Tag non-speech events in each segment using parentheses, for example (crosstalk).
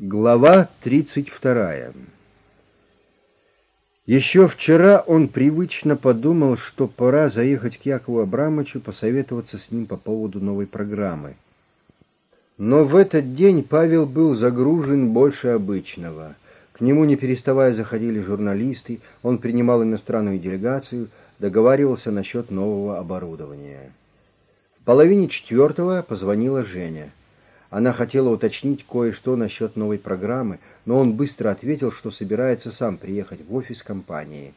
Глава 32 Еще вчера он привычно подумал, что пора заехать к Якову Абрамовичу посоветоваться с ним по поводу новой программы. Но в этот день Павел был загружен больше обычного. К нему не переставая заходили журналисты, он принимал иностранную делегацию, договаривался насчет нового оборудования. В половине четвертого позвонила Женя. Она хотела уточнить кое-что насчет новой программы, но он быстро ответил, что собирается сам приехать в офис компании.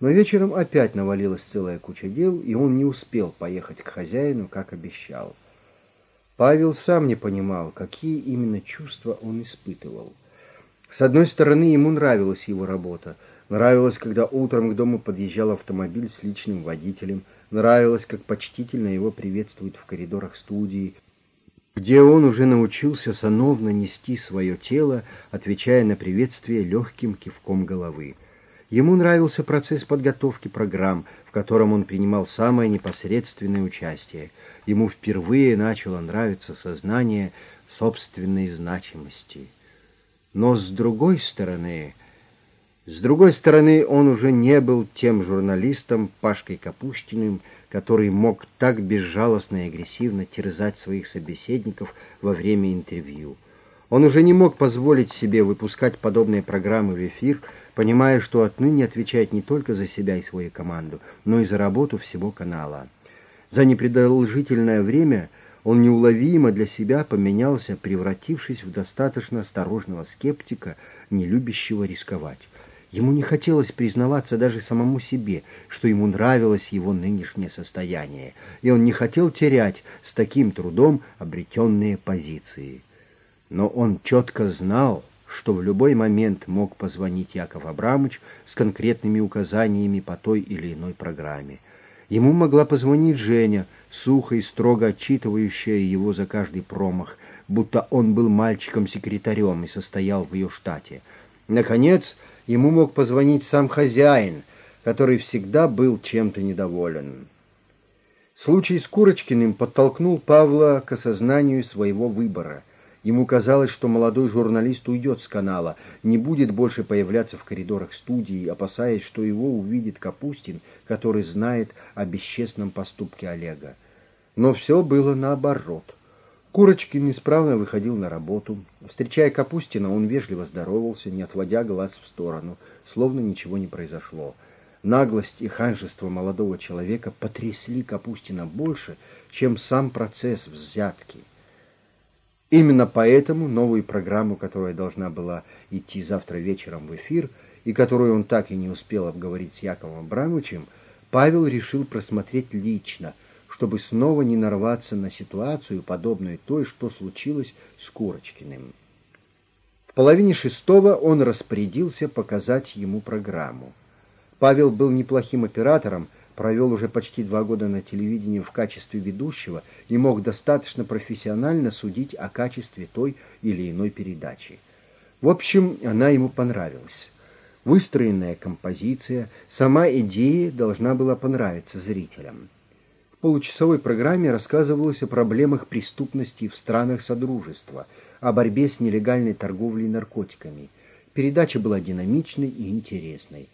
Но вечером опять навалилась целая куча дел, и он не успел поехать к хозяину, как обещал. Павел сам не понимал, какие именно чувства он испытывал. С одной стороны, ему нравилась его работа. Нравилось, когда утром к дому подъезжал автомобиль с личным водителем. Нравилось, как почтительно его приветствуют в коридорах студии, где он уже научился сановно нести свое тело, отвечая на приветствие легким кивком головы. Ему нравился процесс подготовки программ, в котором он принимал самое непосредственное участие. Ему впервые начало нравиться сознание собственной значимости. Но с другой стороны... С другой стороны, он уже не был тем журналистом Пашкой Капустиным, который мог так безжалостно и агрессивно терзать своих собеседников во время интервью. Он уже не мог позволить себе выпускать подобные программы в эфир, понимая, что отныне отвечает не только за себя и свою команду, но и за работу всего канала. За непродолжительное время он неуловимо для себя поменялся, превратившись в достаточно осторожного скептика, не любящего рисковать. Ему не хотелось признаваться даже самому себе, что ему нравилось его нынешнее состояние, и он не хотел терять с таким трудом обретенные позиции. Но он четко знал, что в любой момент мог позвонить Яков Абрамович с конкретными указаниями по той или иной программе. Ему могла позвонить Женя, сухо и строго отчитывающая его за каждый промах, будто он был мальчиком-секретарем и состоял в ее штате. Наконец, ему мог позвонить сам хозяин, который всегда был чем-то недоволен. Случай с Курочкиным подтолкнул Павла к осознанию своего выбора. Ему казалось, что молодой журналист уйдет с канала, не будет больше появляться в коридорах студии, опасаясь, что его увидит Капустин, который знает о бесчестном поступке Олега. Но все было наоборот — Курочкин исправно выходил на работу. Встречая Капустина, он вежливо здоровался, не отводя глаз в сторону, словно ничего не произошло. Наглость и ханжество молодого человека потрясли Капустина больше, чем сам процесс взятки. Именно поэтому новую программу, которая должна была идти завтра вечером в эфир, и которую он так и не успел обговорить с Яковом Абрамовичем, Павел решил просмотреть лично – чтобы снова не нарваться на ситуацию, подобную той, что случилось с Курочкиным. В половине шестого он распорядился показать ему программу. Павел был неплохим оператором, провел уже почти два года на телевидении в качестве ведущего и мог достаточно профессионально судить о качестве той или иной передачи. В общем, она ему понравилась. Выстроенная композиция, сама идея должна была понравиться зрителям получасовой программе рассказывалось о проблемах преступности в странах Содружества, о борьбе с нелегальной торговлей наркотиками. Передача была динамичной и интересной.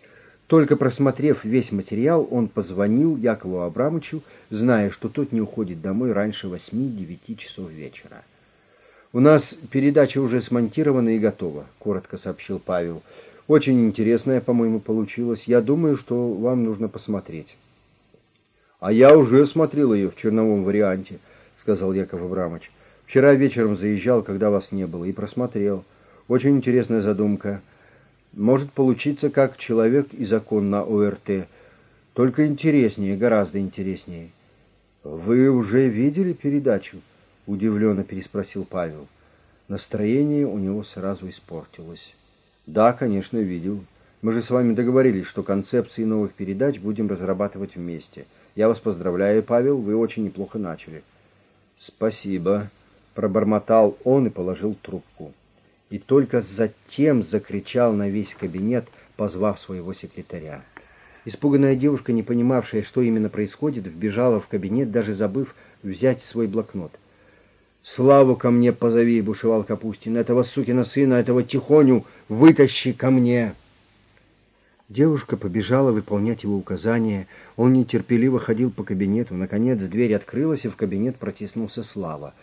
Только просмотрев весь материал, он позвонил Якову Абрамовичу, зная, что тот не уходит домой раньше 8-9 часов вечера. «У нас передача уже смонтирована и готова», — коротко сообщил Павел. «Очень интересная, по-моему, получилась. Я думаю, что вам нужно посмотреть». «А я уже смотрел ее в черновом варианте», — сказал Яков Абрамович. «Вчера вечером заезжал, когда вас не было, и просмотрел. Очень интересная задумка. Может получиться как «Человек и закон» на ОРТ. Только интереснее, гораздо интереснее». «Вы уже видели передачу?» — удивленно переспросил Павел. Настроение у него сразу испортилось. «Да, конечно, видел. Мы же с вами договорились, что концепции новых передач будем разрабатывать вместе». Я вас поздравляю, Павел, вы очень неплохо начали. Спасибо, пробормотал он и положил трубку. И только затем закричал на весь кабинет, позвав своего секретаря. Испуганная девушка, не понимавшая, что именно происходит, вбежала в кабинет, даже забыв взять свой блокнот. «Славу ко мне позови!» — бушевал Капустин. «Этого сукина сына, этого тихоню вытащи ко мне!» Девушка побежала выполнять его указания. Он нетерпеливо ходил по кабинету. Наконец дверь открылась, и в кабинет протиснулся Слава.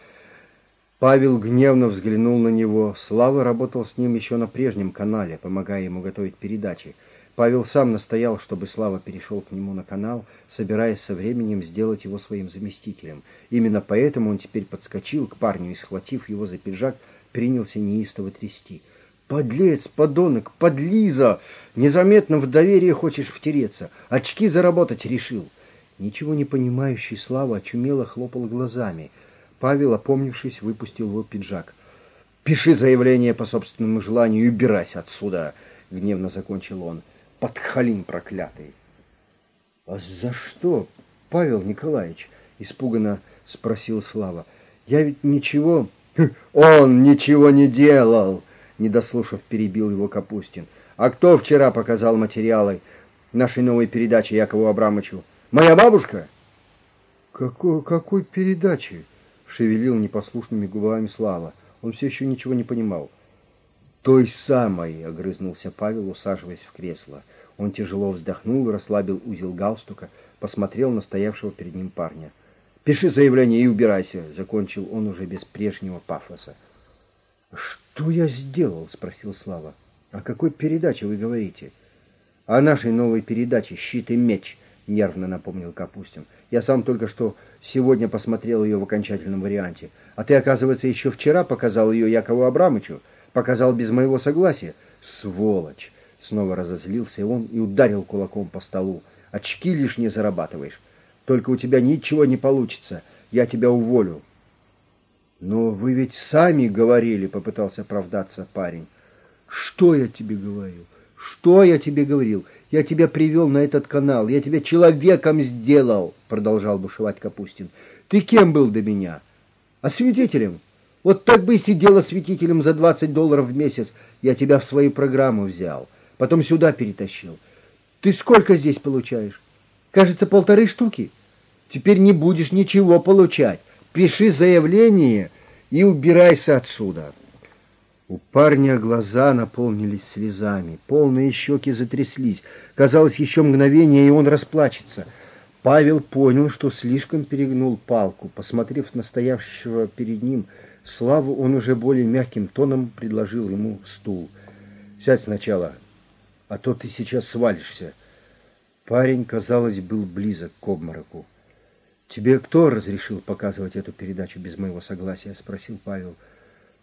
Павел гневно взглянул на него. Слава работал с ним еще на прежнем канале, помогая ему готовить передачи. Павел сам настоял, чтобы Слава перешел к нему на канал, собираясь со временем сделать его своим заместителем. Именно поэтому он теперь подскочил к парню и, схватив его за пиджак, принялся неистово трясти — Подлец, подонок, подлиза! Незаметно в доверие хочешь втереться. Очки заработать решил. Ничего не понимающий Слава очумело хлопал глазами. Павел, опомнившись, выпустил его пиджак. «Пиши заявление по собственному желанию и убирайся отсюда!» — гневно закончил он. «Подхалим проклятый!» «А за что, Павел Николаевич?» — испуганно спросил Слава. «Я ведь ничего...» (laughs) «Он ничего не делал!» Не дослушав, перебил его Капустин. «А кто вчера показал материалы нашей новой передачи Якову Абрамовичу? Моя бабушка?» «Какой, какой передачи?» — шевелил непослушными губами Слава. Он все еще ничего не понимал. «Той самой!» — огрызнулся Павел, усаживаясь в кресло. Он тяжело вздохнул, расслабил узел галстука, посмотрел на стоявшего перед ним парня. «Пиши заявление и убирайся!» — закончил он уже без прежнего пафоса. «Что я сделал?» — спросил Слава. «О какой передаче вы говорите?» «О нашей новой передаче «Щит и меч», — нервно напомнил Капустин. «Я сам только что сегодня посмотрел ее в окончательном варианте. А ты, оказывается, еще вчера показал ее Якову Абрамычу. Показал без моего согласия. Сволочь!» Снова разозлился он и ударил кулаком по столу. «Очки лишние зарабатываешь. Только у тебя ничего не получится. Я тебя уволю. «Но вы ведь сами говорили», — попытался оправдаться парень. «Что я тебе говорил? Что я тебе говорил? Я тебя привел на этот канал, я тебя человеком сделал», — продолжал бушевать Капустин. «Ты кем был до меня? Осветителем? Вот так бы и сидел осветителем за двадцать долларов в месяц. Я тебя в свою программу взял, потом сюда перетащил. Ты сколько здесь получаешь? Кажется, полторы штуки. Теперь не будешь ничего получать пиши заявление и убирайся отсюда. У парня глаза наполнились слезами, полные щеки затряслись. Казалось, еще мгновение, и он расплачется. Павел понял, что слишком перегнул палку. Посмотрев на стоявшего перед ним Славу, он уже более мягким тоном предложил ему стул. «Сядь сначала, а то ты сейчас свалишься». Парень, казалось, был близок к обмороку. «Тебе кто разрешил показывать эту передачу без моего согласия?» — спросил Павел.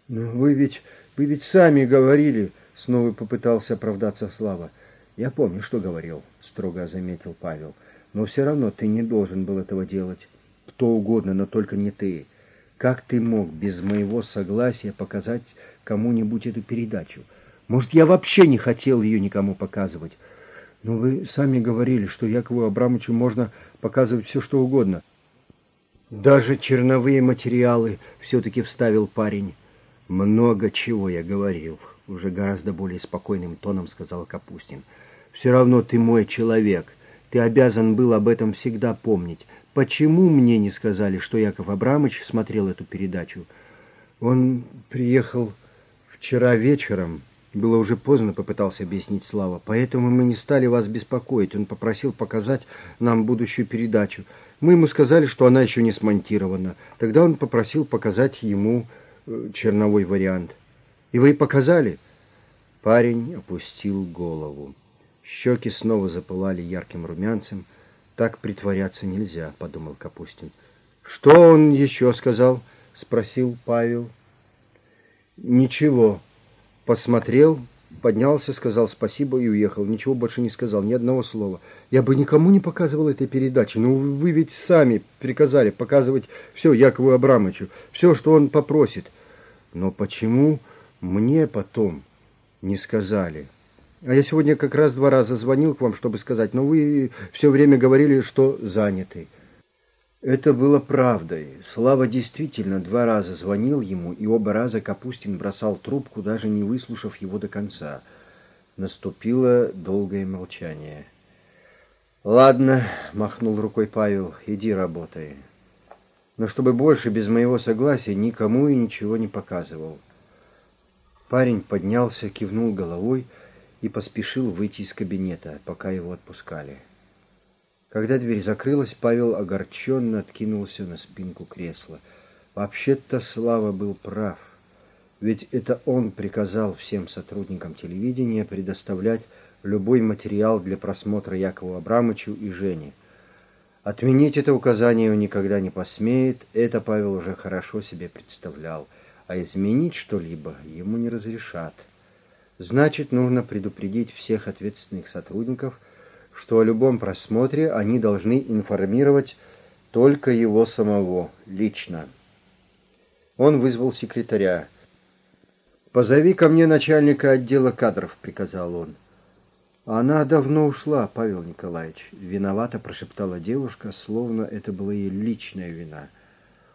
«Ну, вы ведь, вы ведь сами говорили...» — снова попытался оправдаться Слава. «Я помню, что говорил», — строго заметил Павел. «Но все равно ты не должен был этого делать. Кто угодно, но только не ты. Как ты мог без моего согласия показать кому-нибудь эту передачу? Может, я вообще не хотел ее никому показывать? Но вы сами говорили, что Якову Абрамовичу можно показывать все, что угодно». Даже черновые материалы все-таки вставил парень. Много чего я говорил, уже гораздо более спокойным тоном сказал Капустин. Все равно ты мой человек. Ты обязан был об этом всегда помнить. Почему мне не сказали, что Яков Абрамович смотрел эту передачу? Он приехал вчера вечером. Было уже поздно, попытался объяснить Слава. Поэтому мы не стали вас беспокоить. Он попросил показать нам будущую передачу. Мы ему сказали, что она еще не смонтирована. Тогда он попросил показать ему э, черновой вариант. И вы показали? Парень опустил голову. Щеки снова запылали ярким румянцем. Так притворяться нельзя, подумал Капустин. Что он еще сказал? Спросил Павел. Ничего. Посмотрел, Поднялся, сказал спасибо и уехал. Ничего больше не сказал, ни одного слова. Я бы никому не показывал этой передачи. Но вы ведь сами приказали показывать все Якову Абрамовичу, все, что он попросит. Но почему мне потом не сказали? А я сегодня как раз два раза звонил к вам, чтобы сказать, но вы все время говорили, что заняты. Это было правдой. Слава действительно два раза звонил ему, и оба раза Капустин бросал трубку, даже не выслушав его до конца. Наступило долгое молчание. «Ладно», — махнул рукой Павел, — «иди работай». но чтобы больше без моего согласия никому и ничего не показывал. Парень поднялся, кивнул головой и поспешил выйти из кабинета, пока его отпускали. Когда дверь закрылась, Павел огорченно откинулся на спинку кресла. Вообще-то Слава был прав, ведь это он приказал всем сотрудникам телевидения предоставлять любой материал для просмотра Якову Абрамычу и Жене. Отменить это указание он никогда не посмеет, это Павел уже хорошо себе представлял, а изменить что-либо ему не разрешат. Значит, нужно предупредить всех ответственных сотрудников, что о любом просмотре они должны информировать только его самого, лично. Он вызвал секретаря. «Позови ко мне начальника отдела кадров», — приказал он. «Она давно ушла, Павел Николаевич», — виновато прошептала девушка, словно это была ее личная вина.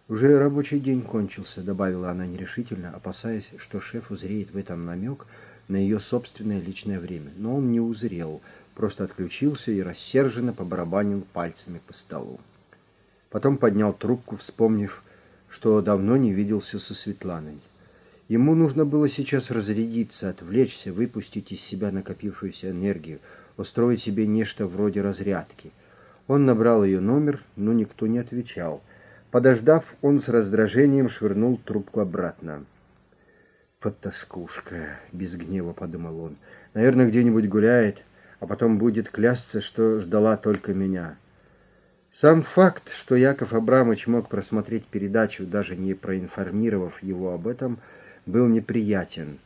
«Уже рабочий день кончился», — добавила она нерешительно, опасаясь, что шеф узреет в этом намек на ее собственное личное время. Но он не узрел, просто отключился и рассерженно побарабанил пальцами по столу. Потом поднял трубку, вспомнив, что давно не виделся со Светланой. Ему нужно было сейчас разрядиться, отвлечься, выпустить из себя накопившуюся энергию, устроить себе нечто вроде разрядки. Он набрал ее номер, но никто не отвечал. Подождав, он с раздражением швырнул трубку обратно. «Потаскушка!» — без гнева подумал он. «Наверное, где-нибудь гуляет, а потом будет клясться, что ждала только меня». Сам факт, что Яков Абрамович мог просмотреть передачу, даже не проинформировав его об этом, — был неприятен,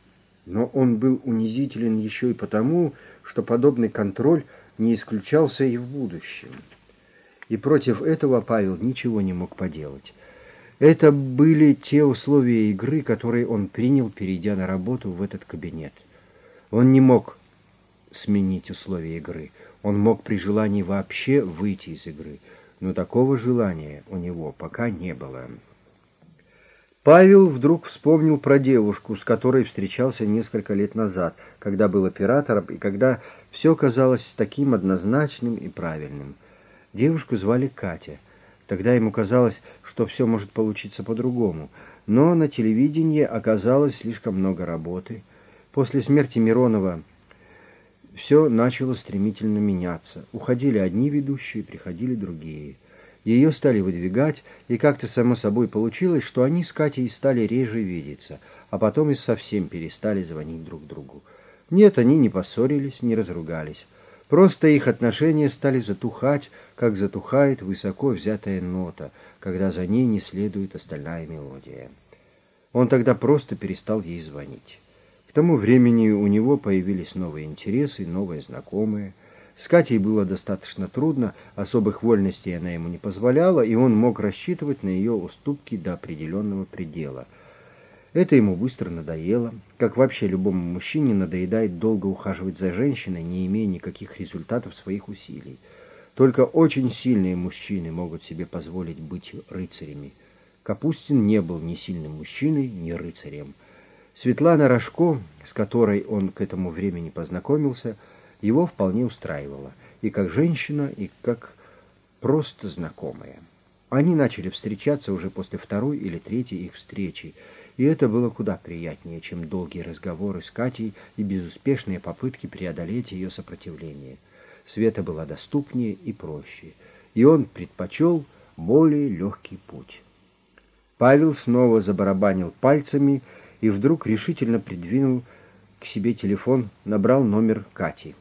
но он был унизителен еще и потому, что подобный контроль не исключался и в будущем. И против этого Павел ничего не мог поделать. Это были те условия игры, которые он принял, перейдя на работу в этот кабинет. Он не мог сменить условия игры. Он мог при желании вообще выйти из игры, но такого желания у него пока не было. Павел вдруг вспомнил про девушку, с которой встречался несколько лет назад, когда был оператором и когда все казалось таким однозначным и правильным. Девушку звали Катя. Тогда ему казалось, что все может получиться по-другому, но на телевидении оказалось слишком много работы. После смерти Миронова все начало стремительно меняться. Уходили одни ведущие, приходили другие – ее стали выдвигать, и как-то само собой получилось, что они с Катей стали реже видеться, а потом и совсем перестали звонить друг другу. Нет, они не поссорились, не разругались. Просто их отношения стали затухать, как затухает высоко взятая нота, когда за ней не следует остальная мелодия. Он тогда просто перестал ей звонить. Тому времени у него появились новые интересы, новые знакомые – с Катей было достаточно трудно, особых вольностей она ему не позволяла, и он мог рассчитывать на ее уступки до определенного предела. Это ему быстро надоело, как вообще любому мужчине надоедает долго ухаживать за женщиной, не имея никаких результатов своих усилий. Только очень сильные мужчины могут себе позволить быть рыцарями. Капустин не был ни сильным мужчиной, ни рыцарем. Светлана Рожко, с которой он к этому времени познакомился, — его вполне устраивало, и как женщина, и как просто знакомая. Они начали встречаться уже после второй или третьей их встречи, и это было куда приятнее, чем долгие разговоры с Катей и безуспешные попытки преодолеть ее сопротивление. Света была доступнее и проще, и он предпочел более легкий путь. Павел снова забарабанил пальцами и вдруг решительно придвинул к себе телефон, набрал номер Кати.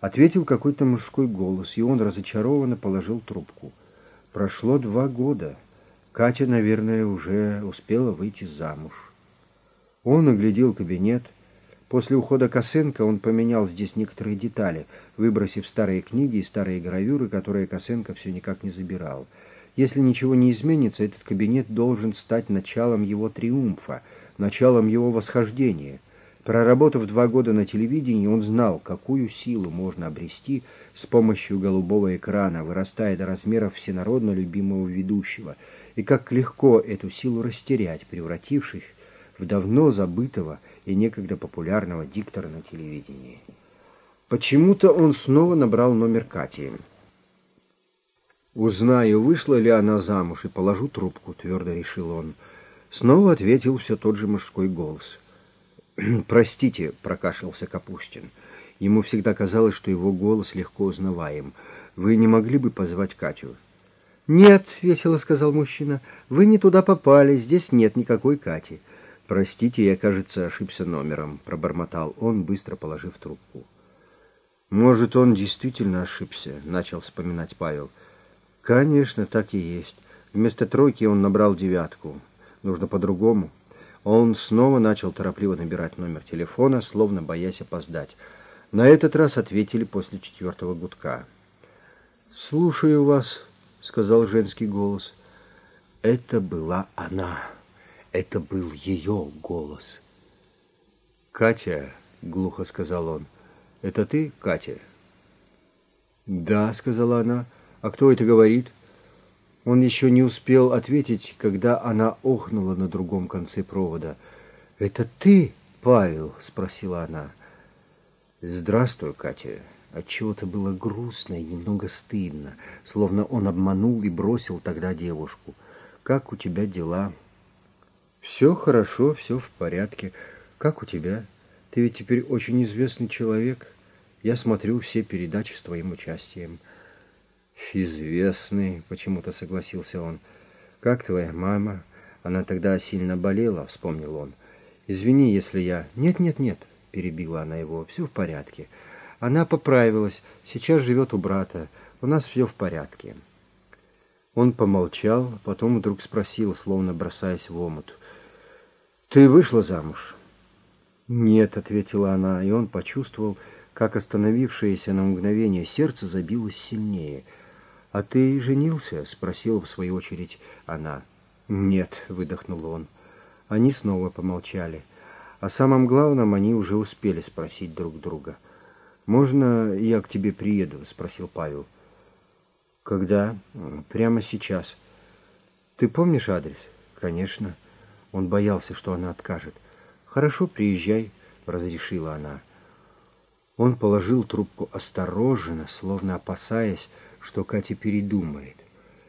Ответил какой-то мужской голос, и он разочарованно положил трубку. Прошло два года. Катя, наверное, уже успела выйти замуж. Он оглядел кабинет. После ухода Косенко он поменял здесь некоторые детали, выбросив старые книги и старые гравюры, которые Косенко все никак не забирал. Если ничего не изменится, этот кабинет должен стать началом его триумфа, началом его восхождения — Проработав два года на телевидении, он знал, какую силу можно обрести с помощью голубого экрана, вырастая до размеров всенародно любимого ведущего, и как легко эту силу растерять, превратившись в давно забытого и некогда популярного диктора на телевидении. Почему-то он снова набрал номер Кати. Узнаю, вышла ли она замуж, и положу трубку, твердо решил он. Снова ответил все тот же мужской голос. «Простите», — прокашлялся Капустин. Ему всегда казалось, что его голос легко узнаваем. «Вы не могли бы позвать Катю?» «Нет», — весело сказал мужчина, — «вы не туда попали, здесь нет никакой Кати». «Простите, я, кажется, ошибся номером», — пробормотал он, быстро положив трубку. «Может, он действительно ошибся», — начал вспоминать Павел. «Конечно, так и есть. Вместо тройки он набрал девятку. Нужно по-другому». Он снова начал торопливо набирать номер телефона, словно боясь опоздать. На этот раз ответили после четвертого гудка. «Слушаю вас», — сказал женский голос. Это была она. Это был ее голос. «Катя», — глухо сказал он, — «это ты, Катя?» «Да», — сказала она, — «а кто это говорит?» Он еще не успел ответить, когда она охнула на другом конце провода. «Это ты, Павел?» — спросила она. «Здравствуй, Катя». Отчего-то было грустно и немного стыдно, словно он обманул и бросил тогда девушку. «Как у тебя дела?» Все хорошо, все в порядке. Как у тебя? Ты ведь теперь очень известный человек. Я смотрю все передачи с твоим участием. Известный, почему-то согласился он. Как твоя мама? Она тогда сильно болела, вспомнил он. Извини, если я... Нет, нет, нет, перебила она его. Все в порядке. Она поправилась, сейчас живет у брата. У нас все в порядке. Он помолчал, потом вдруг спросил, словно бросаясь в омут. «Ты вышла замуж?» «Нет», — ответила она, и он почувствовал, как остановившееся на мгновение сердце забилось сильнее. «А ты женился?» — спросила в свою очередь она. «Нет», — выдохнул он. Они снова помолчали. О самом главном они уже успели спросить друг друга. «Можно я к тебе приеду?» — спросил Павел. «Когда?» «Прямо сейчас». «Ты помнишь адрес?» «Конечно». Он боялся, что она откажет. «Хорошо, приезжай», — разрешила она. Он положил трубку осторожно, словно опасаясь, что Катя передумает.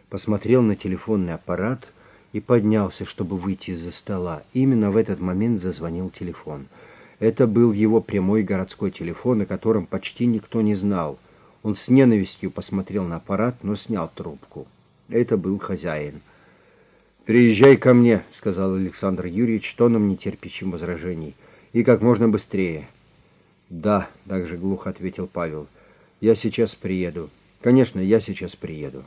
Посмотрел на телефонный аппарат и поднялся, чтобы выйти из-за стола. Именно в этот момент зазвонил телефон. Это был его прямой городской телефон, о котором почти никто не знал. Он с ненавистью посмотрел на аппарат, но снял трубку. Это был хозяин. «Приезжай ко мне», — сказал Александр Юрьевич тоном нетерпящим возражений. «И как можно быстрее». «Да», — также глухо ответил Павел. «Я сейчас приеду. Конечно, я сейчас приеду».